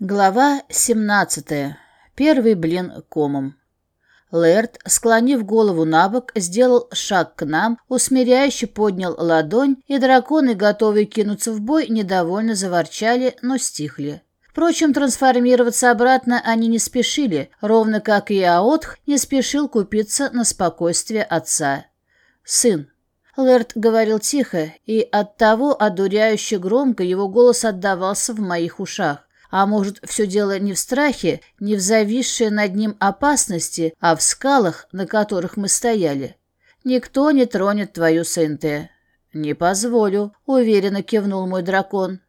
Глава 17. Первый блин комом. Лэрд, склонив голову на бок, сделал шаг к нам, усмиряюще поднял ладонь, и драконы, готовые кинуться в бой, недовольно заворчали, но стихли. Впрочем, трансформироваться обратно они не спешили, ровно как и Аотх не спешил купиться на спокойствие отца. «Сын». Лэрд говорил тихо, и оттого одуряюще громко его голос отдавался в моих ушах. А может, все дело не в страхе, не в зависшей над ним опасности, а в скалах, на которых мы стояли. Никто не тронет твою СНТ. Не позволю, уверенно кивнул мой дракон.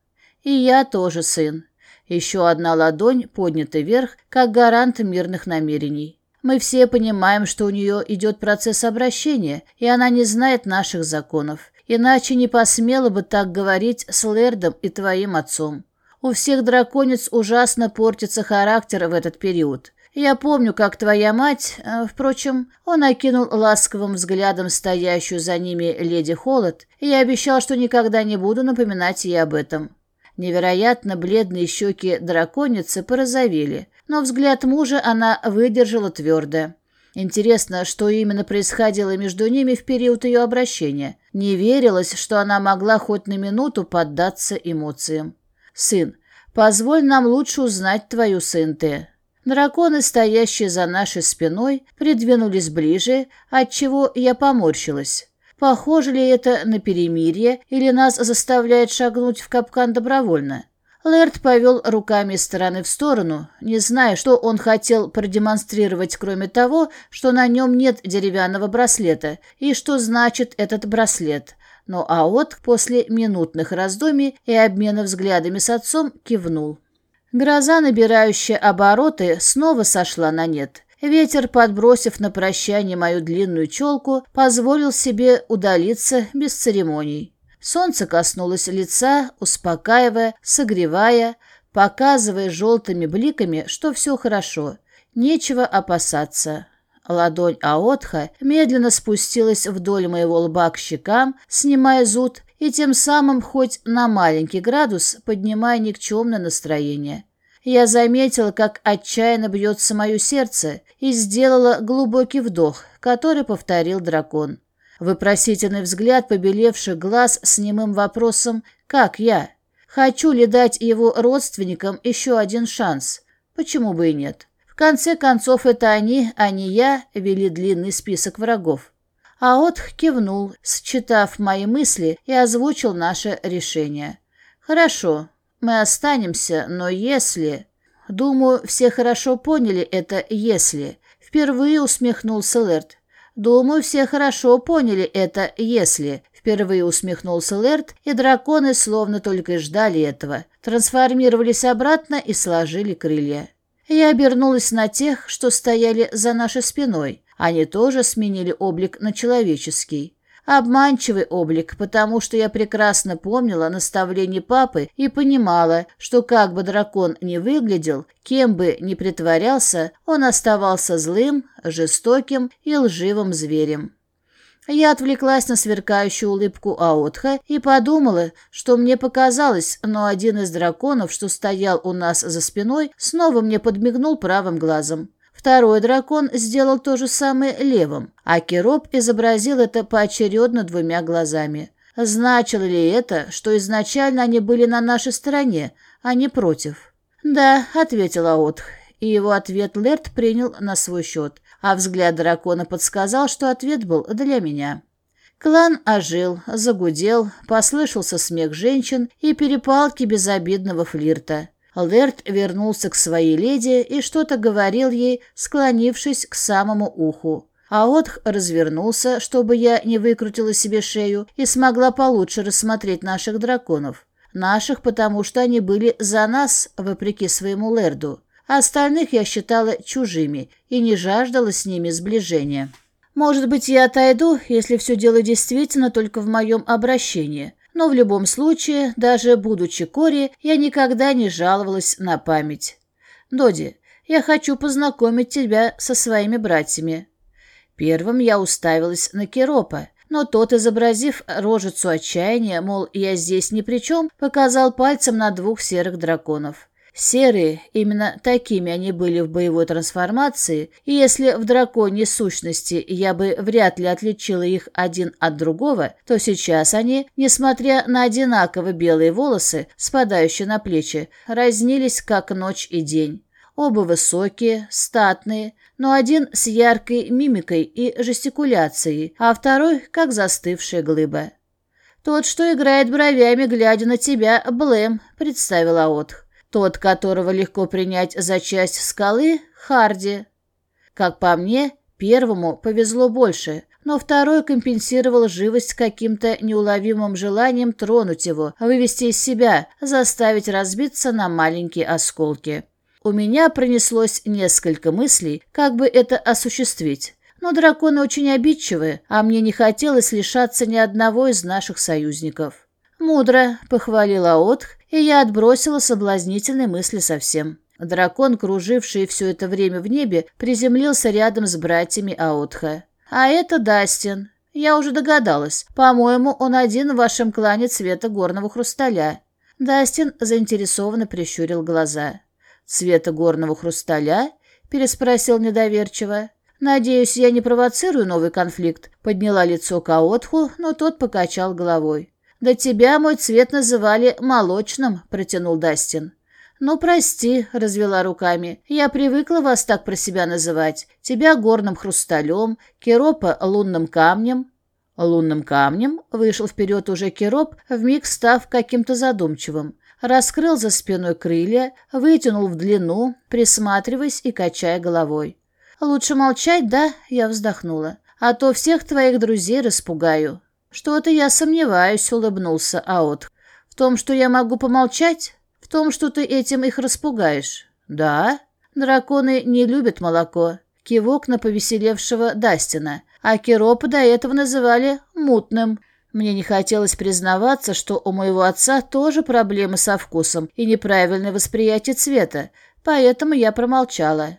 И я тоже сын. Еще одна ладонь поднята вверх, как гарант мирных намерений. Мы все понимаем, что у нее идет процесс обращения, и она не знает наших законов. Иначе не посмела бы так говорить с Лердом и твоим отцом. У всех драконец ужасно портится характер в этот период. Я помню, как твоя мать... Э, впрочем, он окинул ласковым взглядом стоящую за ними леди Холод, и я обещал, что никогда не буду напоминать ей об этом. Невероятно бледные щеки драконицы порозовели, но взгляд мужа она выдержала твердо. Интересно, что именно происходило между ними в период ее обращения. Не верилось, что она могла хоть на минуту поддаться эмоциям. «Сын, позволь нам лучше узнать твою СНТ». Драконы, стоящие за нашей спиной, придвинулись ближе, отчего я поморщилась. Похоже ли это на перемирие или нас заставляет шагнуть в капкан добровольно? Лэрд повел руками из стороны в сторону, не зная, что он хотел продемонстрировать, кроме того, что на нем нет деревянного браслета, и что значит этот браслет но Аот после минутных раздумий и обмена взглядами с отцом кивнул. Гроза, набирающая обороты, снова сошла на нет. Ветер, подбросив на прощание мою длинную челку, позволил себе удалиться без церемоний. Солнце коснулось лица, успокаивая, согревая, показывая желтыми бликами, что все хорошо. Нечего опасаться. Ладонь Аотха медленно спустилась вдоль моего лба к щекам, снимая зуд и тем самым хоть на маленький градус поднимая никчемное настроение. Я заметила, как отчаянно бьется мое сердце, и сделала глубокий вдох, который повторил дракон. Выпросительный взгляд побелевших глаз с немым вопросом «Как я?». Хочу ли дать его родственникам еще один шанс? Почему бы и нет? Конце концов, это они, а не я, вели длинный список врагов. А Отх кивнул, считав мои мысли, и озвучил наше решение. «Хорошо, мы останемся, но если...» «Думаю, все хорошо поняли это «если». Впервые усмехнулся Лерт. «Думаю, все хорошо поняли это «если». Впервые усмехнулся Лерт, и драконы словно только и ждали этого. Трансформировались обратно и сложили крылья. Я обернулась на тех, что стояли за нашей спиной. Они тоже сменили облик на человеческий. Обманчивый облик, потому что я прекрасно помнила наставление папы и понимала, что как бы дракон ни выглядел, кем бы ни притворялся, он оставался злым, жестоким и лживым зверем. Я отвлеклась на сверкающую улыбку Аотха и подумала, что мне показалось, но один из драконов, что стоял у нас за спиной, снова мне подмигнул правым глазом. Второй дракон сделал то же самое левым, а Кероп изобразил это поочередно двумя глазами. Значило ли это, что изначально они были на нашей стороне, а не против? «Да», — ответил Аотх, и его ответ Лерт принял на свой счет а взгляд дракона подсказал, что ответ был для меня. Клан ожил, загудел, послышался смех женщин и перепалки безобидного флирта. Лерт вернулся к своей леди и что-то говорил ей, склонившись к самому уху. А Отх развернулся, чтобы я не выкрутила себе шею и смогла получше рассмотреть наших драконов. Наших, потому что они были за нас, вопреки своему Лерду а остальных я считала чужими и не жаждала с ними сближения. Может быть, я отойду, если все дело действительно только в моем обращении, но в любом случае, даже будучи Кори, я никогда не жаловалась на память. Доди, я хочу познакомить тебя со своими братьями. Первым я уставилась на Керопа, но тот, изобразив рожицу отчаяния, мол, я здесь ни при чем, показал пальцем на двух серых драконов. Серые, именно такими они были в боевой трансформации, и если в драконьей сущности я бы вряд ли отличила их один от другого, то сейчас они, несмотря на одинаково белые волосы, спадающие на плечи, разнились как ночь и день. Оба высокие, статные, но один с яркой мимикой и жестикуляцией, а второй как застывшая глыба. «Тот, что играет бровями, глядя на тебя, Блэм», — представила Отх. Тот, которого легко принять за часть скалы, Харди. Как по мне, первому повезло больше, но второй компенсировал живость каким-то неуловимым желанием тронуть его, вывести из себя, заставить разбиться на маленькие осколки. У меня пронеслось несколько мыслей, как бы это осуществить. Но драконы очень обидчивы, а мне не хотелось лишаться ни одного из наших союзников. «Мудро», — похвалила Отх, и я отбросила соблазнительные мысли совсем. Дракон, круживший все это время в небе, приземлился рядом с братьями Аотха. «А это Дастин. Я уже догадалась. По-моему, он один в вашем клане цвета горного хрусталя». Дастин заинтересованно прищурил глаза. «Цвета горного хрусталя?» — переспросил недоверчиво. «Надеюсь, я не провоцирую новый конфликт», — подняла лицо к Аотху, но тот покачал головой. «Да тебя мой цвет называли молочным», — протянул Дастин. «Ну, прости», — развела руками. «Я привыкла вас так про себя называть. Тебя горным хрусталем, Керопа — лунным камнем». «Лунным камнем?» — вышел вперед уже Кероп, вмиг став каким-то задумчивым. Раскрыл за спиной крылья, вытянул в длину, присматриваясь и качая головой. «Лучше молчать, да?» — я вздохнула. «А то всех твоих друзей распугаю». «Что-то я сомневаюсь», — улыбнулся Аот. «В том, что я могу помолчать? В том, что ты этим их распугаешь?» «Да. Драконы не любят молоко». Кивок на повеселевшего Дастина. А Керопа до этого называли «мутным». Мне не хотелось признаваться, что у моего отца тоже проблемы со вкусом и неправильное восприятие цвета, поэтому я промолчала.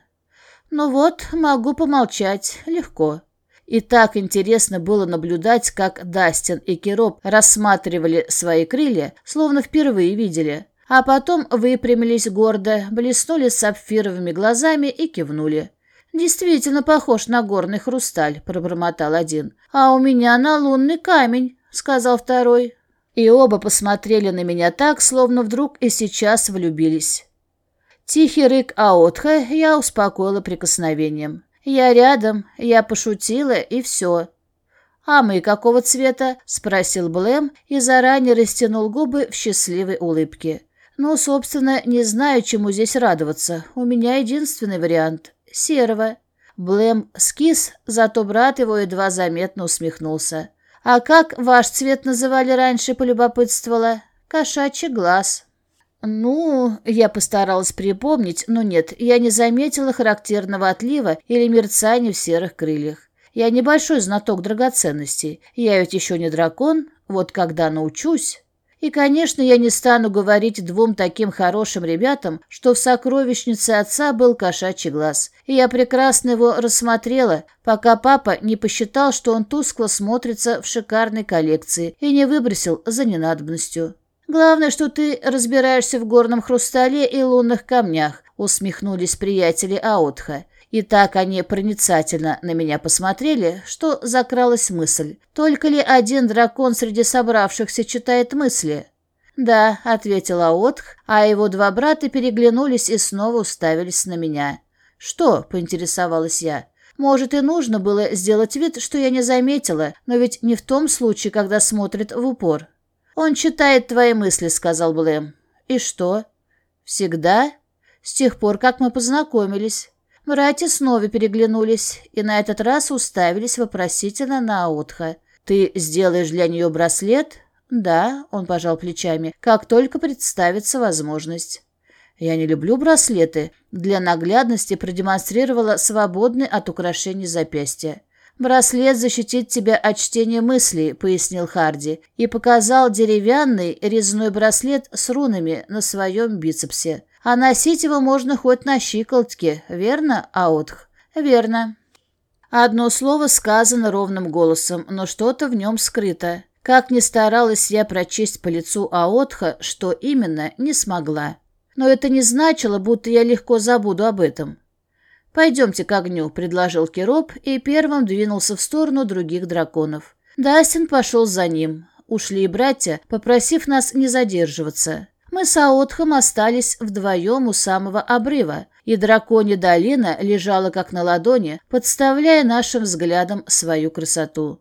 «Ну вот, могу помолчать. Легко». И так интересно было наблюдать, как Дастин и Кироп рассматривали свои крылья, словно впервые видели. А потом выпрямились гордо, блеснули сапфировыми глазами и кивнули. «Действительно похож на горный хрусталь», — пробормотал один. «А у меня на лунный камень», — сказал второй. И оба посмотрели на меня так, словно вдруг и сейчас влюбились. Тихий рык Аотха я успокоила прикосновением. «Я рядом, я пошутила, и все». «А мы какого цвета?» — спросил Блэм и заранее растянул губы в счастливой улыбке. «Ну, собственно, не знаю, чему здесь радоваться. У меня единственный вариант — серого». Блэм скис, зато брат его едва заметно усмехнулся. «А как ваш цвет называли раньше?» — полюбопытствовала. «Кошачий глаз». «Ну...» — я постаралась припомнить, но нет, я не заметила характерного отлива или мерцания в серых крыльях. Я небольшой знаток драгоценностей. Я ведь еще не дракон, вот когда научусь... И, конечно, я не стану говорить двум таким хорошим ребятам, что в сокровищнице отца был кошачий глаз. И я прекрасно его рассмотрела, пока папа не посчитал, что он тускло смотрится в шикарной коллекции и не выбросил за ненадобностью. «Главное, что ты разбираешься в горном хрустале и лунных камнях», — усмехнулись приятели Аутха. И так они проницательно на меня посмотрели, что закралась мысль. Только ли один дракон среди собравшихся читает мысли? «Да», — ответил Аотх, а его два брата переглянулись и снова уставились на меня. «Что?» — поинтересовалась я. «Может, и нужно было сделать вид, что я не заметила, но ведь не в том случае, когда смотрит в упор». «Он читает твои мысли», — сказал Блэм. «И что?» «Всегда?» «С тех пор, как мы познакомились». Братья снова переглянулись и на этот раз уставились вопросительно на Аутха. «Ты сделаешь для нее браслет?» «Да», — он пожал плечами, — «как только представится возможность». «Я не люблю браслеты», — для наглядности продемонстрировала свободный от украшений запястья. «Браслет защитит тебя от чтения мыслей», — пояснил Харди, и показал деревянный резной браслет с рунами на своем бицепсе. «А носить его можно хоть на щиколотке, верно, Аутх?» «Верно». Одно слово сказано ровным голосом, но что-то в нем скрыто. Как ни старалась я прочесть по лицу Аотха, что именно, не смогла. но это не значило, будто я легко забуду об этом. «Пойдемте к огню», — предложил Кероп и первым двинулся в сторону других драконов. Дастин пошел за ним. Ушли и братья, попросив нас не задерживаться. Мы с Аотхом остались вдвоем у самого обрыва, и драконья долина лежала как на ладони, подставляя нашим взглядом свою красоту.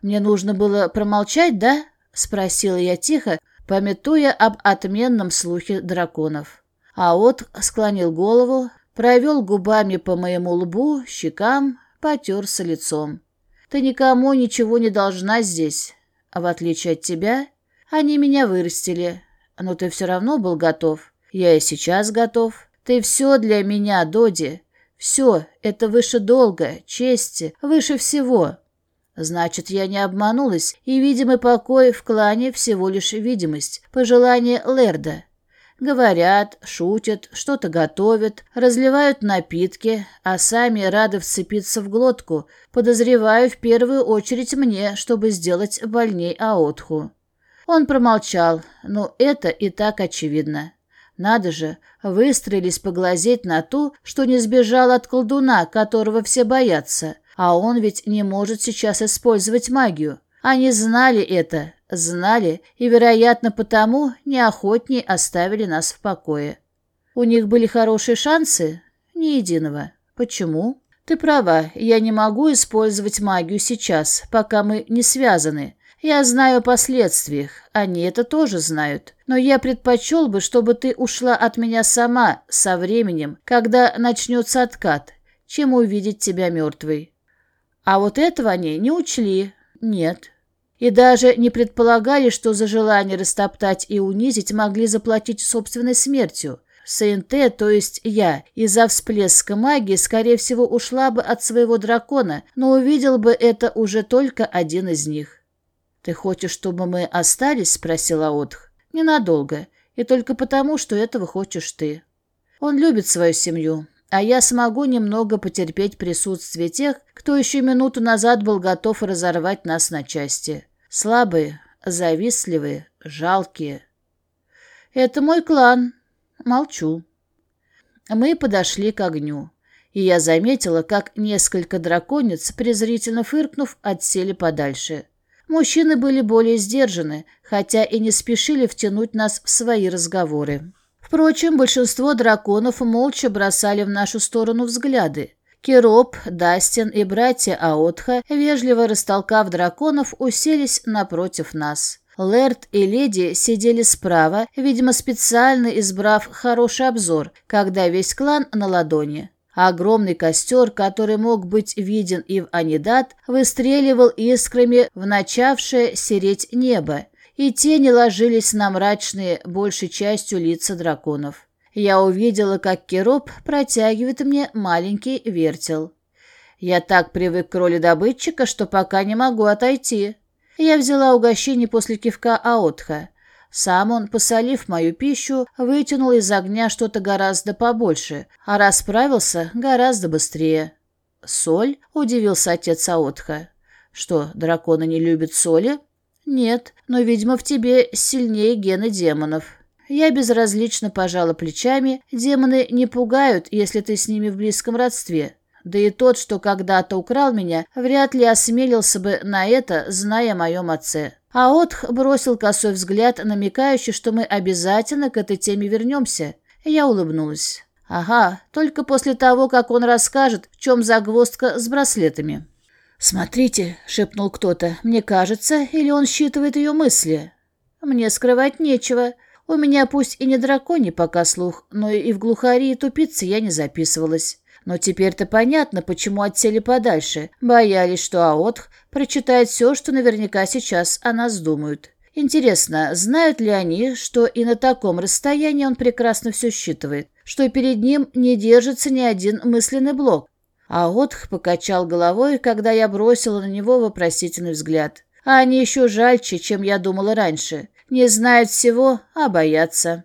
«Мне нужно было промолчать, да?» — спросила я тихо, пометуя об отменном слухе драконов. Аот склонил голову, провел губами по моему лбу, щекам, потерся лицом. «Ты никому ничего не должна здесь. А в отличие от тебя, они меня вырастили. Но ты все равно был готов. Я и сейчас готов. Ты все для меня, Доди. Все, это выше долга, чести, выше всего. Значит, я не обманулась, и видимый покой в клане всего лишь видимость, пожелание Лерда. Говорят, шутят, что-то готовят, разливают напитки, а сами рады вцепиться в глотку, подозреваю в первую очередь мне, чтобы сделать больней Аотху. Он промолчал, но это и так очевидно. Надо же, выстроились поглазеть на ту, что не сбежал от колдуна, которого все боятся, а он ведь не может сейчас использовать магию. Они знали это, знали и, вероятно, потому неохотнее оставили нас в покое. У них были хорошие шансы? Ни единого. Почему? Ты права, я не могу использовать магию сейчас, пока мы не связаны, я знаю о последствиях, они это тоже знают. Но я предпочел бы, чтобы ты ушла от меня сама со временем, когда начнется откат, чем увидеть тебя мертвой. А вот этого они не учли. Нет. И даже не предполагали, что за желание растоптать и унизить могли заплатить собственной смертью. СНТ, то есть я, из-за всплеска магии, скорее всего, ушла бы от своего дракона, но увидел бы это уже только один из них. «Ты хочешь, чтобы мы остались?» — спросила Отх. «Ненадолго. И только потому, что этого хочешь ты. Он любит свою семью, а я смогу немного потерпеть присутствие тех, кто еще минуту назад был готов разорвать нас на части. Слабые, завистливые, жалкие. Это мой клан. Молчу. Мы подошли к огню, и я заметила, как несколько драконец, презрительно фыркнув, отсели подальше. Мужчины были более сдержаны, хотя и не спешили втянуть нас в свои разговоры. Впрочем, большинство драконов молча бросали в нашу сторону взгляды. Кироп, Дастин и братья Аотха, вежливо растолкав драконов, уселись напротив нас. Лэрд и леди сидели справа, видимо, специально избрав хороший обзор, когда весь клан на ладони огромный костер, который мог быть виден и в Анидат, выстреливал искрами в начавшее сереть небо, и тени ложились на мрачные, большей частью лица драконов. Я увидела, как Кероп протягивает мне маленький вертел. Я так привык к роли добытчика, что пока не могу отойти. Я взяла угощение после кивка Аотха. Сам он, посолив мою пищу, вытянул из огня что-то гораздо побольше, а расправился гораздо быстрее. «Соль?» — удивился отец Аотха. «Что, драконы не любят соли?» «Нет, но, видимо, в тебе сильнее гены демонов». Я безразлично пожала плечами. Демоны не пугают, если ты с ними в близком родстве. Да и тот, что когда-то украл меня, вряд ли осмелился бы на это, зная о моем отце. А Отх бросил косой взгляд, намекающий, что мы обязательно к этой теме вернемся. Я улыбнулась. Ага, только после того, как он расскажет, в чем загвоздка с браслетами. «Смотрите», — шепнул кто-то, — «мне кажется, или он считывает ее мысли?» «Мне скрывать нечего. У меня пусть и не драконий пока слух, но и в глухари и тупицы я не записывалась. Но теперь-то понятно, почему отсели подальше. Боялись, что Аотх прочитает все, что наверняка сейчас о нас думают. Интересно, знают ли они, что и на таком расстоянии он прекрасно все считывает, что перед ним не держится ни один мысленный блок? Аотх покачал головой, когда я бросила на него вопросительный взгляд. А они еще жальче, чем я думала раньше. Не знают всего, а боятся.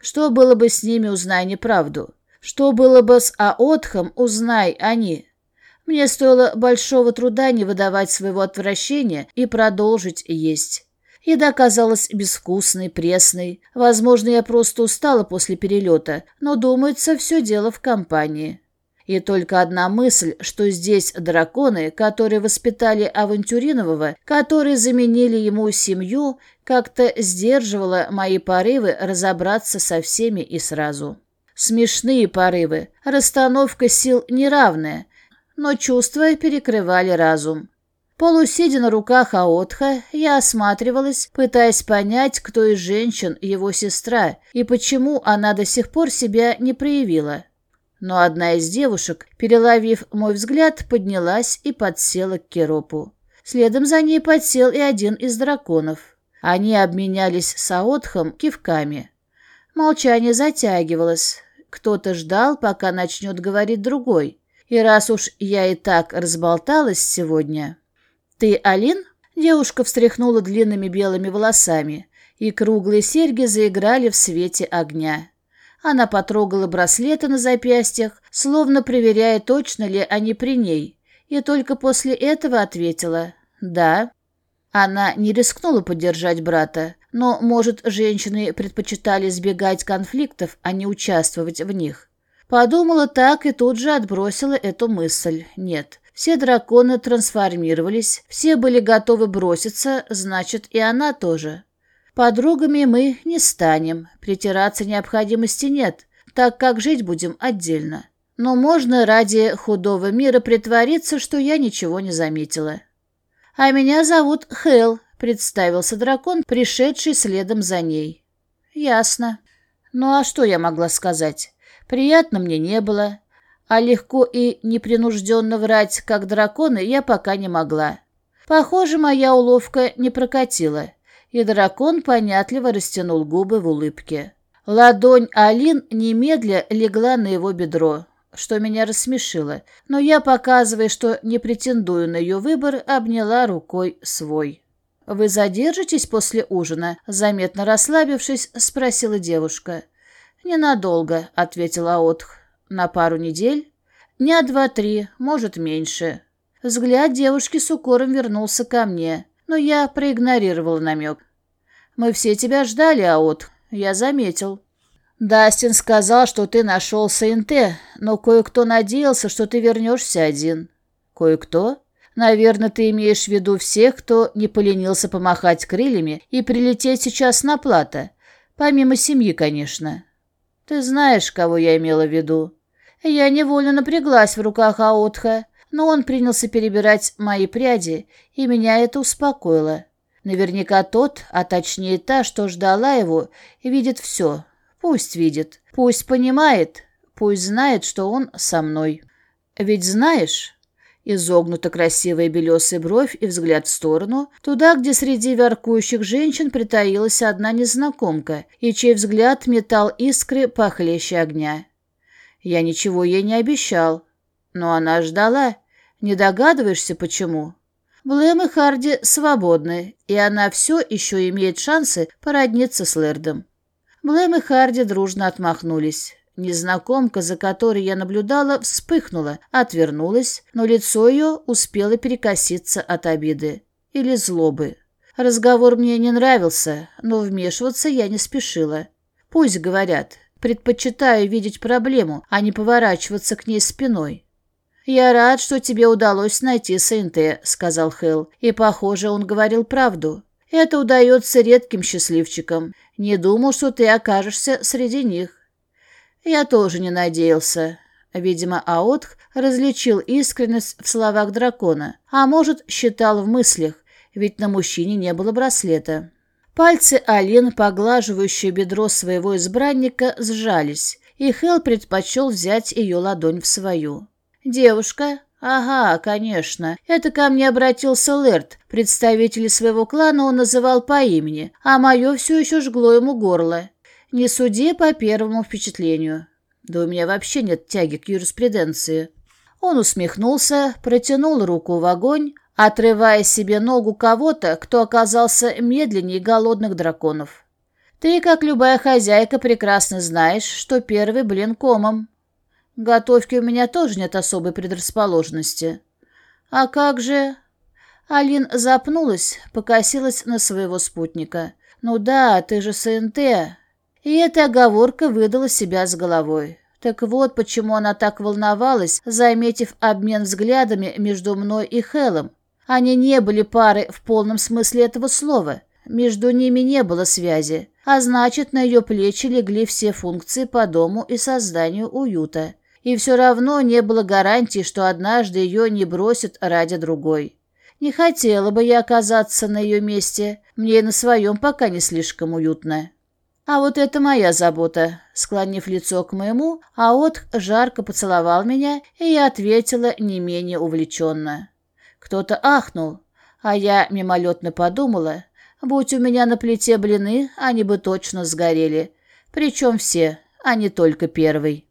Что было бы с ними, узнай неправду? Что было бы с Аотхом, узнай они. Мне стоило большого труда не выдавать своего отвращения и продолжить есть. Еда казалась безвкусной, пресной. Возможно, я просто устала после перелета, но, думается, все дело в компании. И только одна мысль, что здесь драконы, которые воспитали Авантюринового, которые заменили ему семью, как-то сдерживала мои порывы разобраться со всеми и сразу. Смешные порывы, расстановка сил неравная, но чувства перекрывали разум. Полусидя на руках Аотха, я осматривалась, пытаясь понять, кто из женщин его сестра и почему она до сих пор себя не проявила. Но одна из девушек, переловив мой взгляд, поднялась и подсела к Керопу. Следом за ней подсел и один из драконов. Они обменялись с кивками. Молчание затягивалось. Кто-то ждал, пока начнет говорить другой. И раз уж я и так разболталась сегодня... «Ты Алин?» Девушка встряхнула длинными белыми волосами, и круглые серьги заиграли в свете огня. Она потрогала браслеты на запястьях, словно проверяя, точно ли они при ней, и только после этого ответила «да». Она не рискнула поддержать брата, но, может, женщины предпочитали избегать конфликтов, а не участвовать в них. Подумала так и тут же отбросила эту мысль. Нет, все драконы трансформировались, все были готовы броситься, значит, и она тоже. Подругами мы не станем, притираться необходимости нет, так как жить будем отдельно. Но можно ради худого мира притвориться, что я ничего не заметила. «А меня зовут Хел», — представился дракон, пришедший следом за ней. «Ясно. Ну а что я могла сказать? Приятно мне не было а легко и непринужденно врать, как драконы, я пока не могла. Похоже, моя уловка не прокатила, и дракон понятливо растянул губы в улыбке. Ладонь Алин немедля легла на его бедро, что меня рассмешило, но я, показывая, что не претендую на ее выбор, обняла рукой свой. «Вы задержитесь после ужина?» Заметно расслабившись, спросила девушка. «Ненадолго», — ответила Отх. На пару недель? Дня два-три, может, меньше. Взгляд девушки с укором вернулся ко мне, но я проигнорировал намек. «Мы все тебя ждали, Аот. Я заметил». «Дастин сказал, что ты нашел СНТ, но кое-кто надеялся, что ты вернешься один». «Кое-кто?» «Наверное, ты имеешь в виду всех, кто не поленился помахать крыльями и прилететь сейчас на плато. Помимо семьи, конечно». «Ты знаешь, кого я имела в виду». Я невольно напряглась в руках Аотха, но он принялся перебирать мои пряди, и меня это успокоило. Наверняка тот, а точнее та, что ждала его, видит все. Пусть видит, пусть понимает, пусть знает, что он со мной. Ведь знаешь, изогнута красивая белесая бровь и взгляд в сторону, туда, где среди воркующих женщин притаилась одна незнакомка, и чей взгляд метал искры похлеще огня. Я ничего ей не обещал. Но она ждала. Не догадываешься, почему? Блэм и Харди свободны, и она все еще имеет шансы породниться с Лэрдом. Блэм и Харди дружно отмахнулись. Незнакомка, за которой я наблюдала, вспыхнула, отвернулась, но лицо ее успело перекоситься от обиды или злобы. Разговор мне не нравился, но вмешиваться я не спешила. Пусть говорят, Предпочитаю видеть проблему, а не поворачиваться к ней спиной. «Я рад, что тебе удалось найти СНТ», — сказал Хелл, и, похоже, он говорил правду. «Это удается редким счастливчикам. Не думал, что ты окажешься среди них». Я тоже не надеялся. Видимо, Аотх различил искренность в словах дракона, а может, считал в мыслях, ведь на мужчине не было браслета. Пальцы Алин, поглаживающие бедро своего избранника, сжались, и Хел предпочел взять ее ладонь в свою. «Девушка?» «Ага, конечно. Это ко мне обратился Лерт. Представителей своего клана он называл по имени, а мое все еще жгло ему горло. Не суди по первому впечатлению. Да у меня вообще нет тяги к юриспруденции». Он усмехнулся, протянул руку в огонь, отрывая себе ногу кого-то, кто оказался медленнее голодных драконов. Ты, как любая хозяйка, прекрасно знаешь, что первый блин комом. Готовки у меня тоже нет особой предрасположенности. А как же... Алин запнулась, покосилась на своего спутника. «Ну да, ты же СНТ». И эта оговорка выдала себя с головой. Так вот, почему она так волновалась, заметив обмен взглядами между мной и Хелом. Они не были парой в полном смысле этого слова. Между ними не было связи, а значит, на ее плечи легли все функции по дому и созданию уюта. И все равно не было гарантии, что однажды ее не бросят ради другой. Не хотела бы я оказаться на ее месте, мне на своем пока не слишком уютно. А вот это моя забота. Склонив лицо к моему, Аот жарко поцеловал меня, и я ответила не менее увлеченно. Кто-то ахнул, а я мимолетно подумала, будь у меня на плите блины, они бы точно сгорели. Причем все, а не только первый.